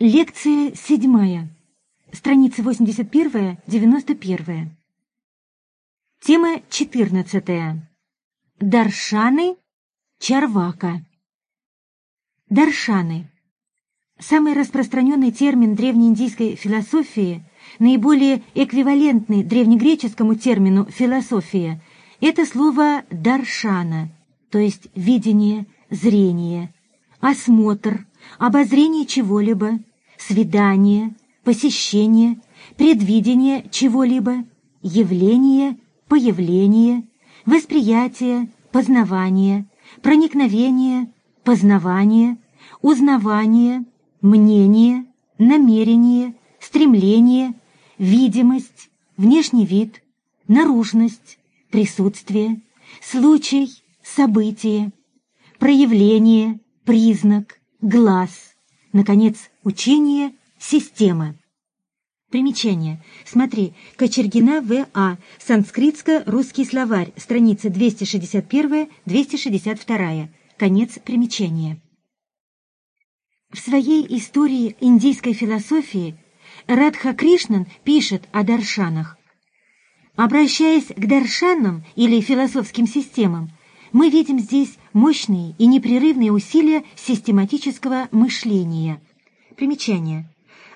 Лекция седьмая. Страница 81-91. Тема 14. Даршаны Чарвака. Даршаны. Самый распространенный термин древнеиндийской философии, наиболее эквивалентный древнегреческому термину «философия», это слово «даршана», то есть видение, зрение, осмотр, обозрение чего-либо, свидание, посещение, предвидение чего-либо, явление, появление, восприятие, познавание, проникновение, познавание, узнавание, мнение, намерение, стремление, видимость, внешний вид, наружность, присутствие, случай, событие, проявление, признак, глаз, наконец, учение, система. Примечание. Смотри, Кочергина В.А. Санскритско-русский словарь, страница 261-262. Конец примечания. В своей истории индийской философии Радха Кришнан пишет о даршанах. Обращаясь к даршанам или философским системам, мы видим здесь мощные и непрерывные усилия систематического мышления. Примечание.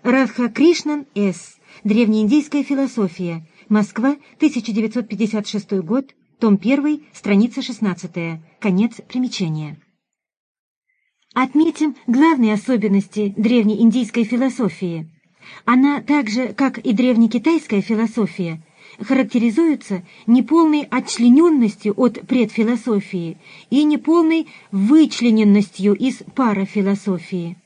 Радха Кришнан С. Древнеиндийская философия. Москва, 1956 год, том 1, страница 16. Конец примечания. Отметим главные особенности древнеиндийской философии. Она так же, как и древнекитайская философия, характеризуется неполной отчлененностью от предфилософии и неполной вычлененностью из парафилософии.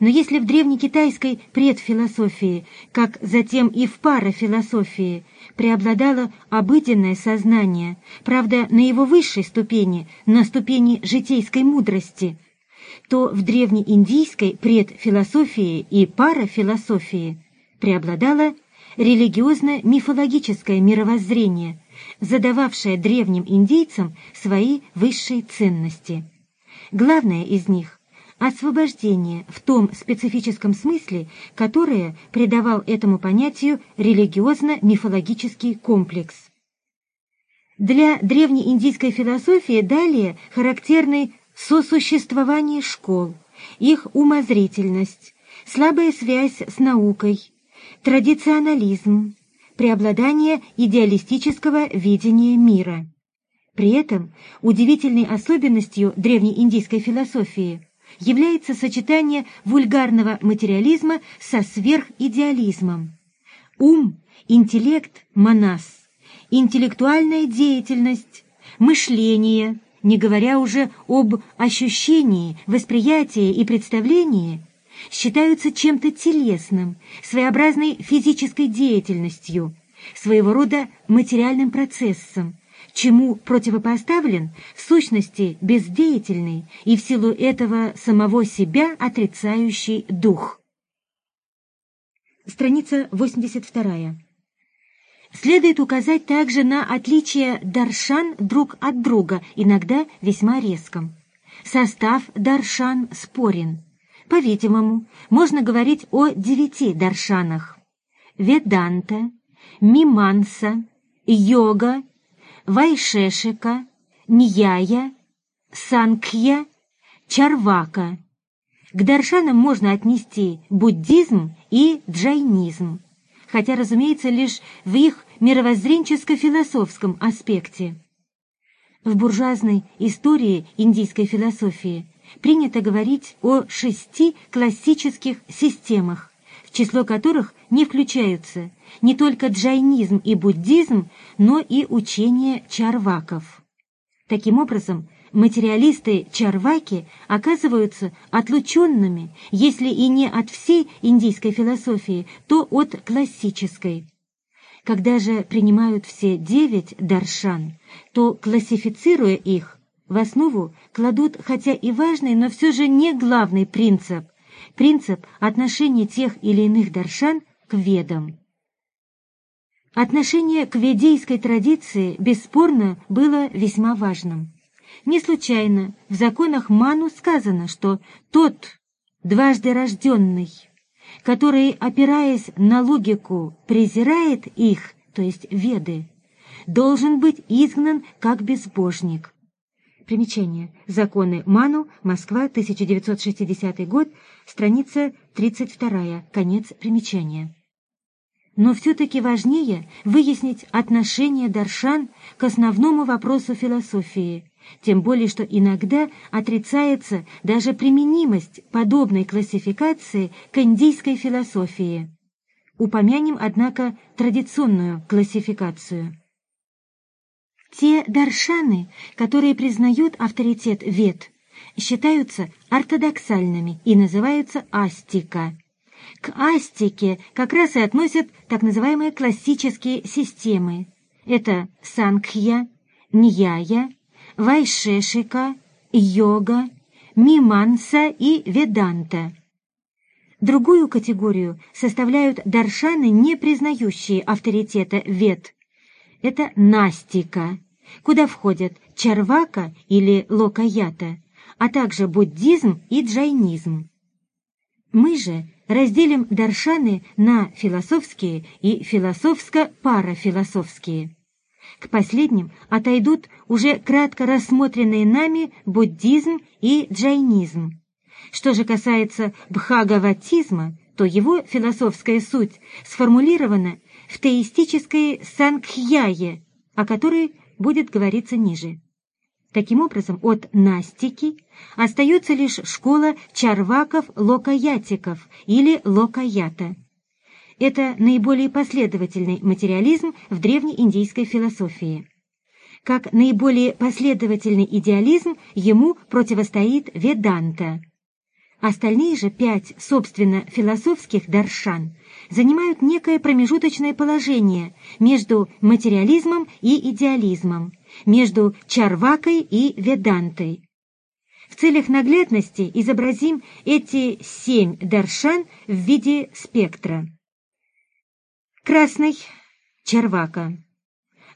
Но если в древнекитайской предфилософии, как затем и в парафилософии, преобладало обыденное сознание, правда, на его высшей ступени, на ступени житейской мудрости, то в древнеиндийской предфилософии и парафилософии преобладало религиозно-мифологическое мировоззрение, задававшее древним индейцам свои высшие ценности. Главное из них освобождение в том специфическом смысле, которое придавал этому понятию религиозно-мифологический комплекс. Для древнеиндийской философии далее характерны сосуществование школ, их умозрительность, слабая связь с наукой, традиционализм, преобладание идеалистического видения мира. При этом удивительной особенностью древнеиндийской философии является сочетание вульгарного материализма со сверхидеализмом. Ум, интеллект, монас, интеллектуальная деятельность, мышление, не говоря уже об ощущении, восприятии и представлении, считаются чем-то телесным, своеобразной физической деятельностью, своего рода материальным процессом, чему противопоставлен в сущности бездеятельный и в силу этого самого себя отрицающий дух. Страница 82. Следует указать также на отличие даршан друг от друга, иногда весьма резком. Состав даршан спорен. По-видимому, можно говорить о девяти даршанах. Веданта, Миманса, йога Вайшешика, Ньяя, Санкья, Чарвака. К даршанам можно отнести буддизм и джайнизм, хотя, разумеется, лишь в их мировоззренческо-философском аспекте. В буржуазной истории индийской философии принято говорить о шести классических системах, в число которых не включаются не только джайнизм и буддизм, но и учение чарваков. Таким образом, материалисты-чарваки оказываются отлученными, если и не от всей индийской философии, то от классической. Когда же принимают все девять даршан, то, классифицируя их, в основу кладут хотя и важный, но все же не главный принцип – принцип отношения тех или иных даршан к ведам. Отношение к ведейской традиции бесспорно было весьма важным. Не случайно в законах Ману сказано, что тот, дважды рожденный, который, опираясь на логику, презирает их, то есть веды, должен быть изгнан как безбожник. Примечание. Законы Ману, Москва, 1960 год, страница 32, конец примечания. Но все-таки важнее выяснить отношение Даршан к основному вопросу философии, тем более что иногда отрицается даже применимость подобной классификации к индийской философии. Упомянем, однако, традиционную классификацию. Те даршаны, которые признают авторитет вет, считаются ортодоксальными и называются астика. К астике как раз и относят так называемые классические системы. Это Сангхья, Ньяя, Вайшешика, Йога, Миманса и Веданта. Другую категорию составляют даршаны, не признающие авторитета вед. Это Настика, куда входят Чарвака или Локаята, а также буддизм и джайнизм. Мы же разделим даршаны на философские и философско-парафилософские. К последним отойдут уже кратко рассмотренные нами буддизм и джайнизм. Что же касается бхагаватизма, то его философская суть сформулирована в теистической сангхьяе, о которой будет говориться ниже. Таким образом, от настики остается лишь школа чарваков-локаятиков или локаята – это наиболее последовательный материализм в древнеиндийской философии. Как наиболее последовательный идеализм ему противостоит Веданта. Остальные же пять, собственно, философских даршан занимают некое промежуточное положение между материализмом и идеализмом, между Чарвакой и Ведантой. В целях наглядности изобразим эти семь даршан в виде спектра. Красный — червака.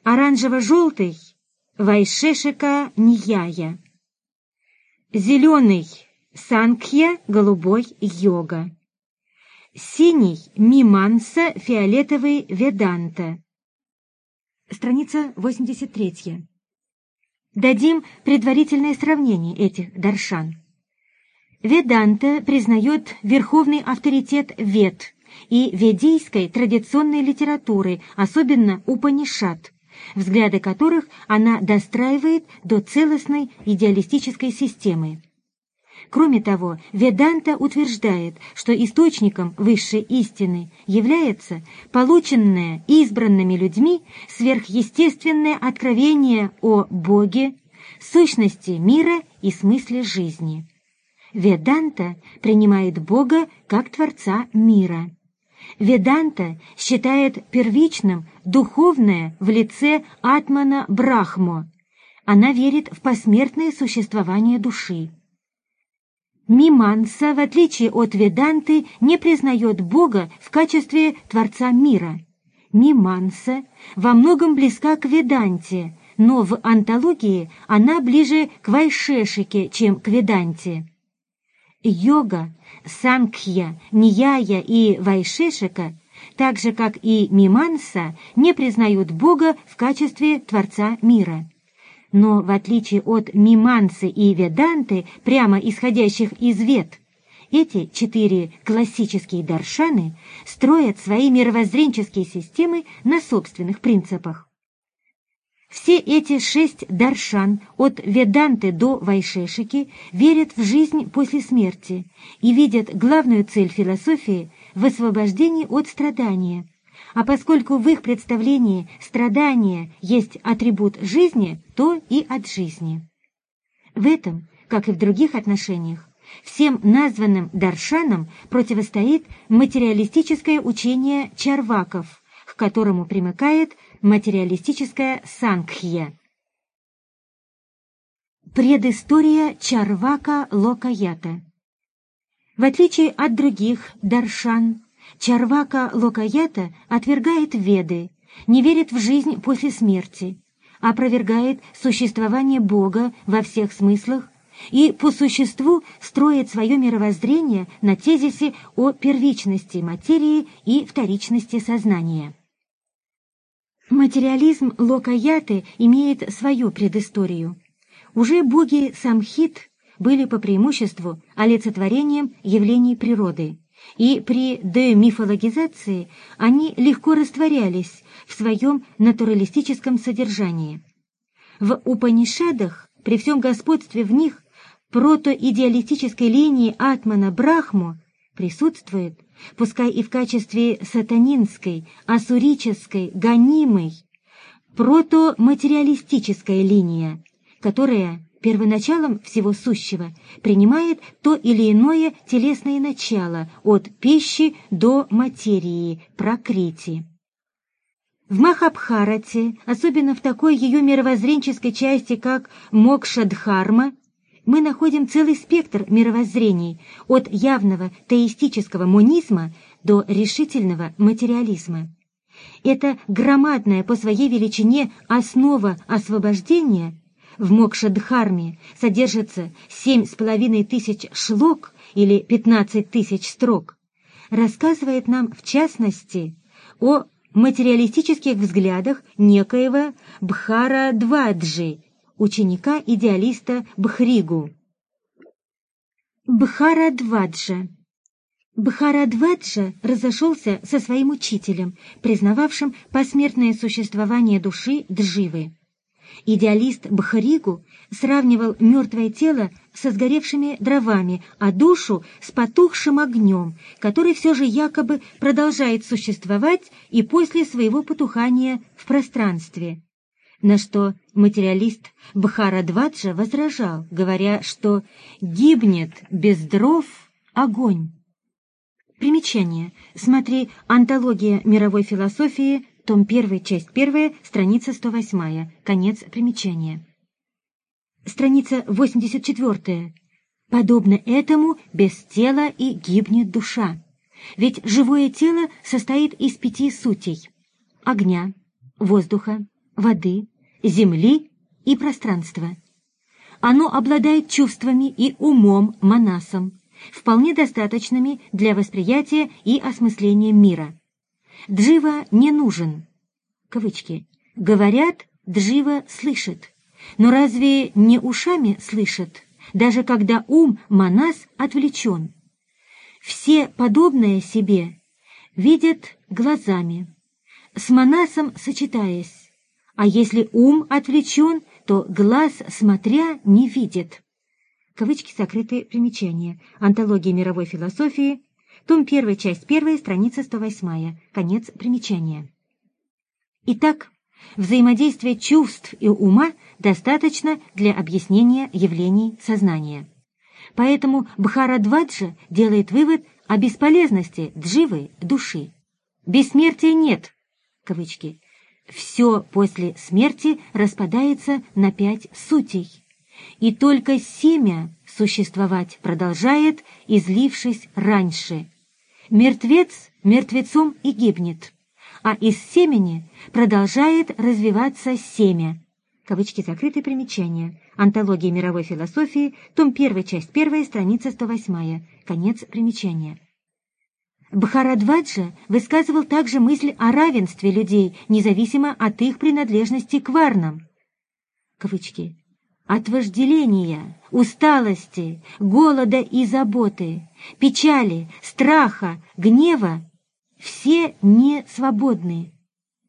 Оранжево-желтый — вайшешика нияя. Зеленый — санкья, голубой — йога. Синий — миманса, фиолетовый — веданта. Страница 83. Дадим предварительное сравнение этих даршан. Веданта признает верховный авторитет вед, и ведийской традиционной литературы, особенно Упанишат, взгляды которых она достраивает до целостной идеалистической системы. Кроме того, Веданта утверждает, что источником высшей истины является полученное избранными людьми сверхъестественное откровение о Боге, сущности мира и смысле жизни. Веданта принимает Бога как Творца мира. Веданта считает первичным духовное в лице Атмана Брахмо. Она верит в посмертное существование души. Миманса, в отличие от Веданты, не признает Бога в качестве Творца мира. Миманса во многом близка к Веданте, но в антологии она ближе к Вайшешике, чем к Веданте. Йога, Сангхья, Нияя и Вайшешика, так же как и Миманса, не признают Бога в качестве Творца мира. Но в отличие от Мимансы и Веданты, прямо исходящих из Вед, эти четыре классические даршаны строят свои мировоззренческие системы на собственных принципах. Все эти шесть даршан от Веданты до Вайшешики верят в жизнь после смерти и видят главную цель философии в освобождении от страдания. А поскольку в их представлении страдание есть атрибут жизни, то и от жизни. В этом, как и в других отношениях, всем названным даршанам противостоит материалистическое учение чарваков, к которому примыкает Материалистическая Сангхья. Предыстория Чарвака Локаята В отличие от других даршан, Чарвака Локаята отвергает Веды, не верит в жизнь после смерти, опровергает существование Бога во всех смыслах и по существу строит свое мировоззрение на тезисе о первичности материи и вторичности сознания. Материализм Локаяты имеет свою предысторию. Уже боги Самхит были по преимуществу олицетворением явлений природы, и при демифологизации они легко растворялись в своем натуралистическом содержании. В Упанишадах, при всем господстве в них, протоидеалистической линии Атмана Брахму присутствует, пускай и в качестве сатанинской, асурической, гонимой, протоматериалистическая линия, которая первоначалом всего сущего принимает то или иное телесное начало от пищи до материи, прокрити. В Махабхарате, особенно в такой ее мировоззренческой части, как Мокшадхарма, мы находим целый спектр мировоззрений от явного теистического монизма до решительного материализма. Это громадная по своей величине основа освобождения в Мокшадхарме содержится семь с половиной тысяч шлок или пятнадцать тысяч строк, рассказывает нам, в частности, о материалистических взглядах некоего Бхара-Дваджи, ученика-идеалиста Бхригу. Бхара-Дваджа Бхарадваджа разошелся со своим учителем, признававшим посмертное существование души Дживы. Идеалист Бхаригу сравнивал мертвое тело со сгоревшими дровами, а душу с потухшим огнем, который все же якобы продолжает существовать и после своего потухания в пространстве. На что материалист Бхарадваджа возражал, говоря, что гибнет без дров огонь. Примечание. Смотри «Антология мировой философии», том 1, часть 1, страница 108, конец примечания. Страница 84. Подобно этому без тела и гибнет душа. Ведь живое тело состоит из пяти сутей – огня, воздуха, воды, земли и пространства. Оно обладает чувствами и умом манасом, вполне достаточными для восприятия и осмысления мира. Джива не нужен. Кавычки. Говорят, Джива слышит. Но разве не ушами слышит, даже когда ум Манас отвлечен? Все подобное себе видят глазами, с Манасом сочетаясь, а если ум отвлечен, то глаз, смотря, не видит. Кавычки закрытые примечания. Антология мировой философии, том 1, часть 1, страница 108, конец примечания. Итак, взаимодействие чувств и ума достаточно для объяснения явлений сознания. Поэтому Бхарадваджа делает вывод о бесполезности дживы души. Бессмертия нет, кавычки. Все после смерти распадается на пять сутей, и только семя существовать продолжает, излившись раньше, Мертвец мертвецом и гибнет, а из семени продолжает развиваться семя. Кавычки закрыты примечания. Антология мировой философии, том 1, часть 1, страница 108. Конец примечания. Бхарадваджа высказывал также мысль о равенстве людей, независимо от их принадлежности к варнам. Кавычки от вожделения, усталости, голода и заботы, печали, страха, гнева, все не свободны.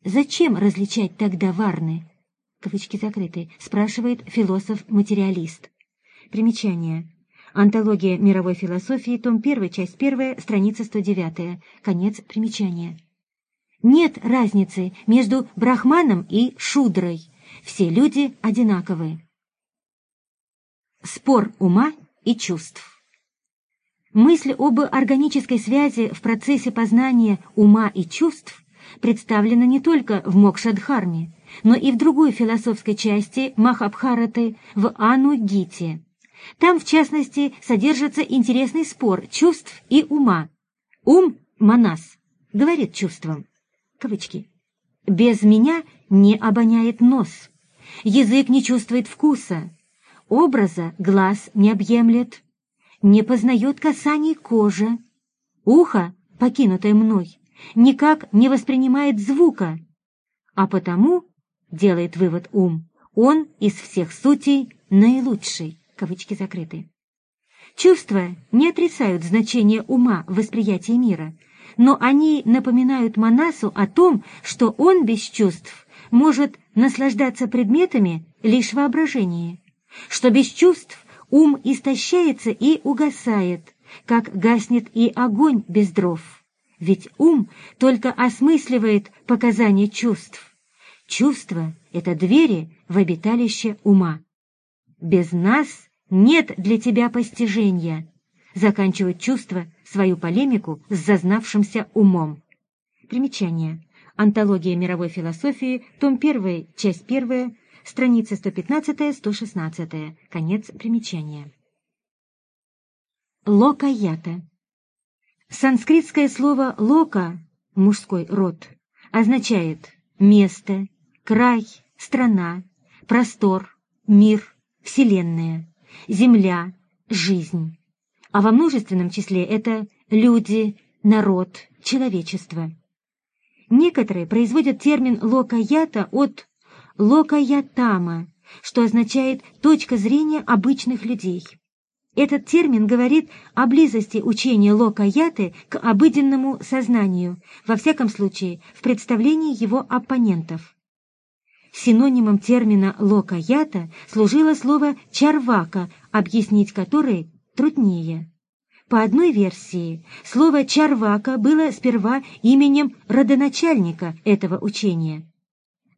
Зачем различать тогда варны? Кавычки закрыты, спрашивает философ-материалист. Примечание. Антология мировой философии, том 1, часть 1, страница 109, конец примечания. Нет разницы между брахманом и шудрой. Все люди одинаковы. Спор ума и чувств. Мысль об органической связи в процессе познания ума и чувств представлена не только в Мокшадхарме, но и в другой философской части Махабхараты в Ану-Гите. Там, в частности, содержится интересный спор чувств и ума. Ум – манас, говорит чувством. Кавычки. «Без меня не обоняет нос, язык не чувствует вкуса, образа глаз не объемлет, не познает касаний кожи, ухо, покинутое мной, никак не воспринимает звука, а потому, делает вывод ум, он из всех сутей наилучший, кавычки закрыты. Чувства не отрицают значение ума в восприятии мира, но они напоминают Манасу о том, что он без чувств может наслаждаться предметами лишь воображение, что без чувств ум истощается и угасает, как гаснет и огонь без дров. Ведь ум только осмысливает показания чувств. Чувства — это двери в обиталище ума. Без нас нет для тебя постижения, заканчивает чувство свою полемику с зазнавшимся умом. Примечание. Антология мировой философии, том 1, часть 1, страницы 115-116, конец примечания. Локаята. Санскритское слово «лока» — мужской род — означает место, край, страна, простор, мир, вселенная, земля, жизнь. А во множественном числе это люди, народ, человечество. Некоторые производят термин «локаята» от «локаятама», что означает «точка зрения обычных людей». Этот термин говорит о близости учения Локаяты к обыденному сознанию, во всяком случае, в представлении его оппонентов. Синонимом термина «локаята» служило слово «чарвака», объяснить которое труднее. По одной версии, слово «чарвака» было сперва именем родоначальника этого учения.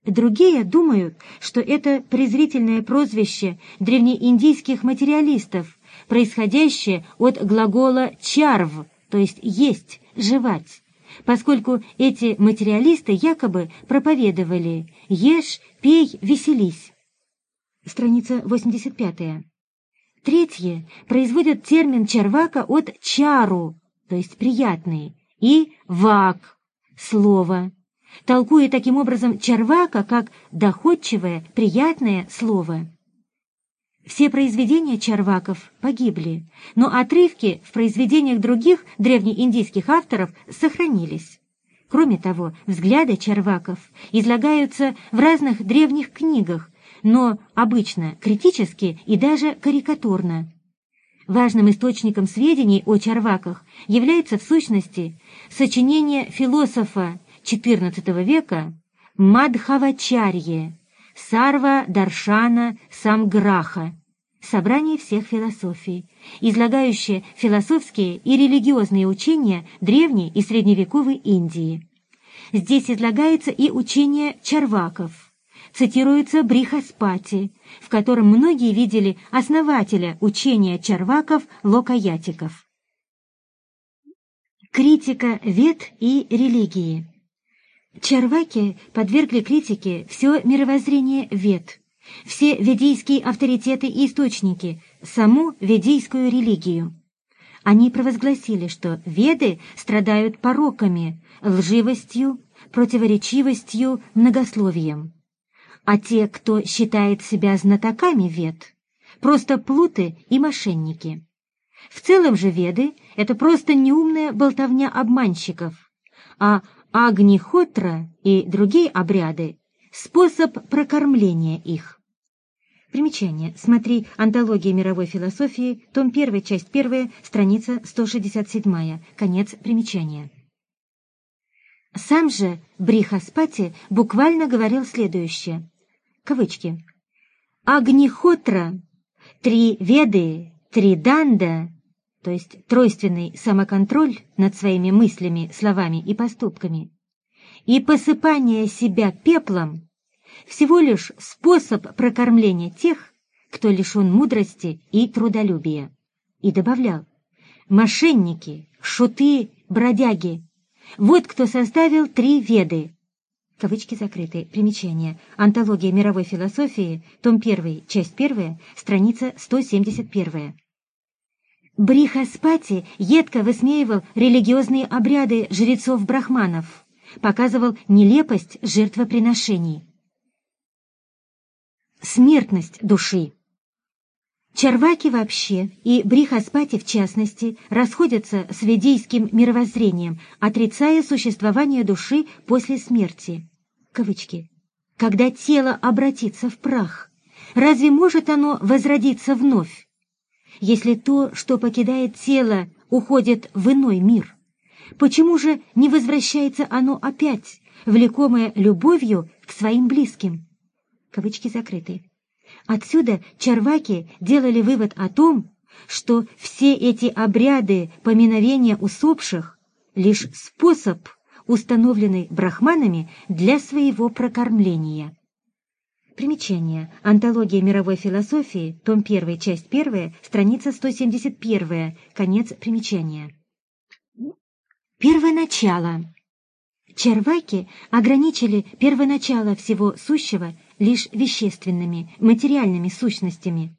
Другие думают, что это презрительное прозвище древнеиндийских материалистов, происходящее от глагола «чарв», то есть «есть», «жевать» поскольку эти материалисты якобы проповедовали «Ешь, пей, веселись». Страница 85. Третье производят термин «чарвака» от «чару», то есть «приятный», и «вак» — «слово», толкуя таким образом «чарвака» как доходчивое, приятное слово. Все произведения чарваков погибли, но отрывки в произведениях других древнеиндийских авторов сохранились. Кроме того, взгляды чарваков излагаются в разных древних книгах, но обычно критически и даже карикатурно. Важным источником сведений о чарваках является в сущности сочинение философа XIV века Мадхавачарье, Сарва Даршана Самграха, собрание всех философий, излагающее философские и религиозные учения древней и средневековой Индии. Здесь излагается и учение чарваков, цитируется Брихаспати, в котором многие видели основателя учения чарваков Локаятиков. Критика вет и религии Чарваки подвергли критике все мировоззрение вед, все ведийские авторитеты и источники, саму ведийскую религию. Они провозгласили, что веды страдают пороками, лживостью, противоречивостью, многословием. А те, кто считает себя знатоками вед, просто плуты и мошенники. В целом же веды — это просто неумная болтовня обманщиков, а Агнихотра и другие обряды — способ прокормления их. Примечание. Смотри «Антология мировой философии», том 1, часть 1, страница 167, конец примечания. Сам же Брихаспати буквально говорил следующее. Кавычки. «Агнихотра, три веды, три данда, то есть тройственный самоконтроль над своими мыслями, словами и поступками, и посыпание себя пеплом всего лишь способ прокормления тех, кто лишен мудрости и трудолюбия. И добавлял, мошенники, шуты, бродяги, вот кто составил три веды. Кавычки закрыты. Примечание. Антология мировой философии, том 1, часть 1, страница 171. Брихаспати едко высмеивал религиозные обряды жрецов-брахманов, показывал нелепость жертвоприношений. Смертность души Чарваки вообще и Брихаспати в частности расходятся с ведийским мировоззрением, отрицая существование души после смерти. Кавычки. Когда тело обратится в прах, разве может оно возродиться вновь? Если то, что покидает тело, уходит в иной мир, почему же не возвращается оно опять, влекомое любовью к своим близким? Кавычки закрыты. Отсюда чарваки делали вывод о том, что все эти обряды поминовения усопших — лишь способ, установленный брахманами для своего прокормления. Примечание. Антология мировой философии, том 1, часть 1, страница 171, конец примечания. Первоначало. Чарваки ограничили первоначало всего сущего лишь вещественными, материальными сущностями.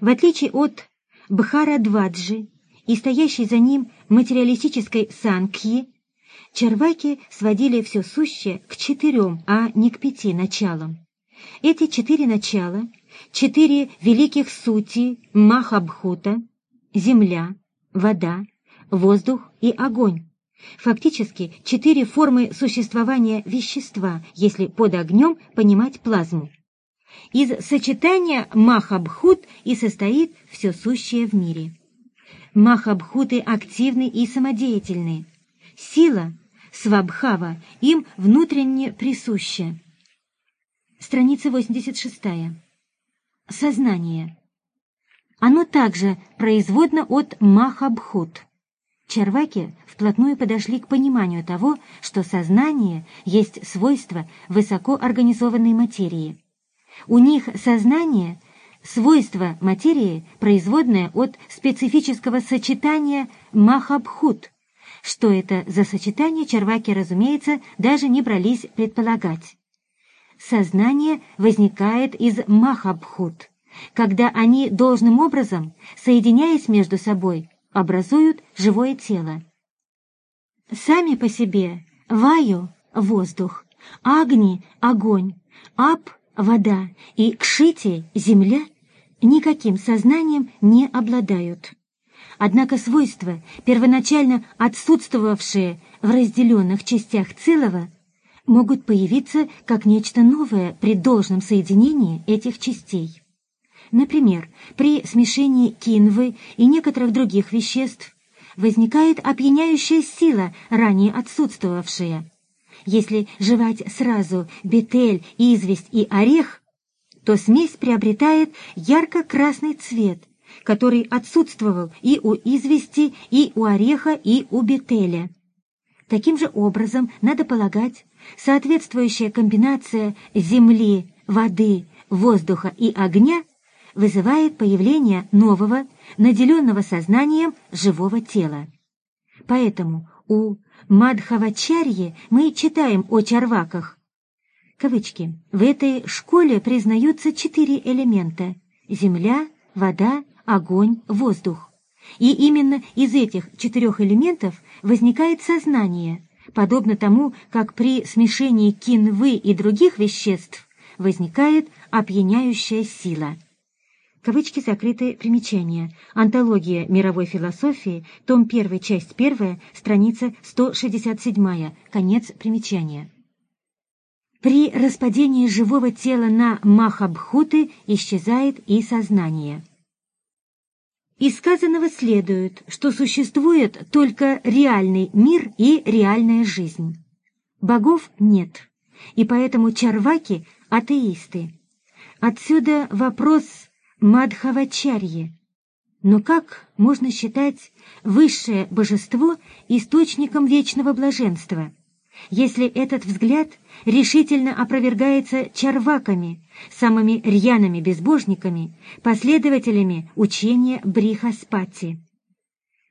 В отличие от Бхарадваджи и стоящей за ним материалистической Санкхи, Чарваки сводили все сущее к четырем, а не к пяти началам. Эти четыре начала, четыре великих сути Махабхута, земля, вода, воздух и огонь, Фактически четыре формы существования вещества, если под огнем понимать плазму. Из сочетания Махабхут и состоит все сущее в мире. Махабхуты активны и самодеятельны. Сила, свабхава, им внутренне присуща. Страница 86. Сознание. Оно также производно от Махабхут. Чарваки вплотную подошли к пониманию того, что сознание есть свойство высокоорганизованной материи. У них сознание – свойство материи, производное от специфического сочетания махабхут. Что это за сочетание, Чарваки, разумеется, даже не брались предполагать. Сознание возникает из махабхут, когда они должным образом, соединяясь между собой, образуют живое тело. Сами по себе ваю — воздух, агни — огонь, ап — вода и кшити — земля никаким сознанием не обладают. Однако свойства, первоначально отсутствовавшие в разделенных частях целого, могут появиться как нечто новое при должном соединении этих частей. Например, при смешении кинвы и некоторых других веществ возникает опьяняющая сила, ранее отсутствовавшая. Если жевать сразу бетель, известь и орех, то смесь приобретает ярко-красный цвет, который отсутствовал и у извести, и у ореха, и у бетеля. Таким же образом, надо полагать, соответствующая комбинация земли, воды, воздуха и огня – вызывает появление нового, наделенного сознанием живого тела. Поэтому у Мадхавачарьи мы читаем о чарваках. Кавычки. В этой школе признаются четыре элемента – земля, вода, огонь, воздух. И именно из этих четырех элементов возникает сознание, подобно тому, как при смешении кинвы и других веществ возникает опьяняющая сила. Кавычки закрытые примечания. Антология мировой философии, том 1, часть 1, страница 167, конец примечания. При распадении живого тела на махабхуты исчезает и сознание. Из сказанного следует, что существует только реальный мир и реальная жизнь. Богов нет, и поэтому чарваки – атеисты. Отсюда вопрос Мадхавачарье. Но как можно считать высшее божество источником вечного блаженства, если этот взгляд решительно опровергается чарваками, самыми рьяными безбожниками, последователями учения Брихаспати?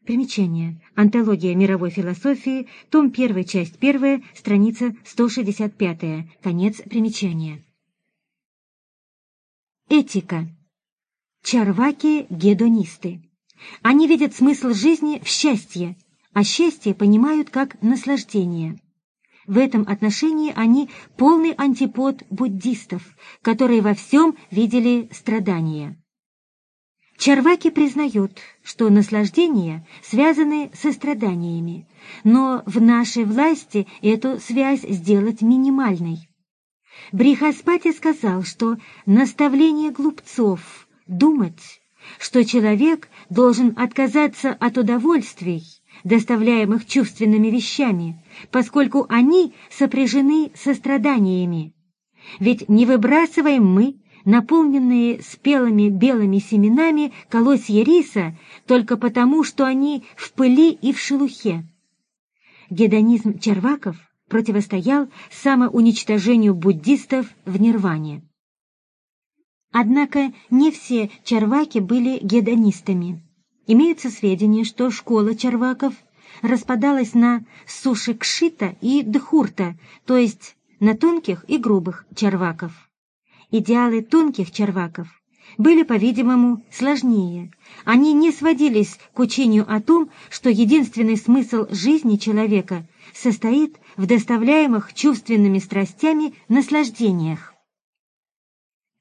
Примечание. Антология мировой философии, том 1, часть 1, страница 165, конец примечания. Этика. Чарваки – гедонисты. Они видят смысл жизни в счастье, а счастье понимают как наслаждение. В этом отношении они полный антипод буддистов, которые во всем видели страдания. Чарваки признают, что наслаждения связаны со страданиями, но в нашей власти эту связь сделать минимальной. Брихаспати сказал, что наставление глупцов думать, что человек должен отказаться от удовольствий, доставляемых чувственными вещами, поскольку они сопряжены со страданиями. Ведь не выбрасываем мы наполненные спелыми белыми семенами колосья риса только потому, что они в пыли и в шелухе. Гедонизм черваков противостоял самоуничтожению буддистов в нирване. Однако не все черваки были гедонистами. Имеются сведения, что школа черваков распадалась на суши-кшита и дхурта, то есть на тонких и грубых черваков. Идеалы тонких черваков были, по-видимому, сложнее. Они не сводились к учению о том, что единственный смысл жизни человека состоит в доставляемых чувственными страстями наслаждениях.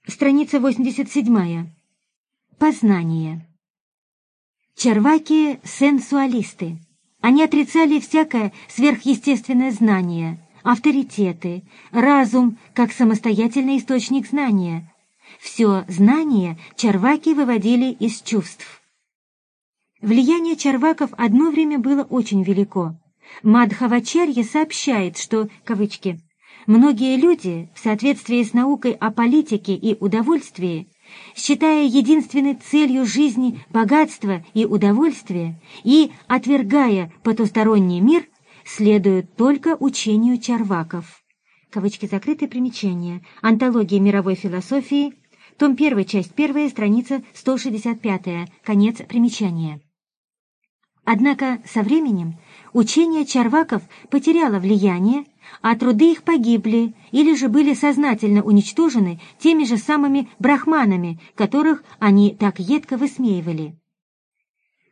Страница 87. Познание. Черваки — сенсуалисты. Они отрицали всякое сверхъестественное знание, авторитеты, разум как самостоятельный источник знания. Все знание чарваки выводили из чувств. Влияние чарваков одно время было очень велико. Мадхавачарья сообщает, что, кавычки, «многие люди, в соответствии с наукой о политике и удовольствии, считая единственной целью жизни богатство и удовольствие и отвергая потусторонний мир, следуют только учению чарваков. Кавычки закрыты, примечания. Антология мировой философии, том 1, часть 1, страница 165, конец примечания. Однако со временем учение чарваков потеряло влияние, а труды их погибли или же были сознательно уничтожены теми же самыми брахманами, которых они так едко высмеивали.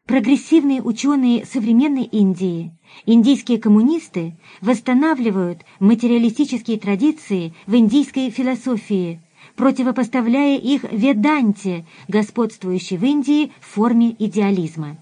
Прогрессивные ученые современной Индии, индийские коммунисты восстанавливают материалистические традиции в индийской философии, противопоставляя их веданте, господствующей в Индии в форме идеализма.